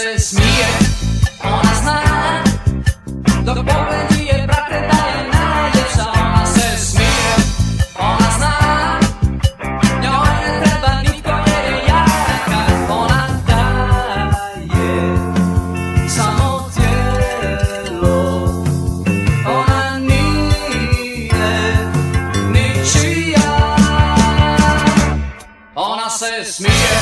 se smije, ona zna Dok pogledi je brate da je najljepša. Ona se smije, ona zna Njoj ne treba nitko jer je jaka. Ona daje samo tijelo. Ona nije ničija. Ona se smije,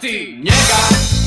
ti niega.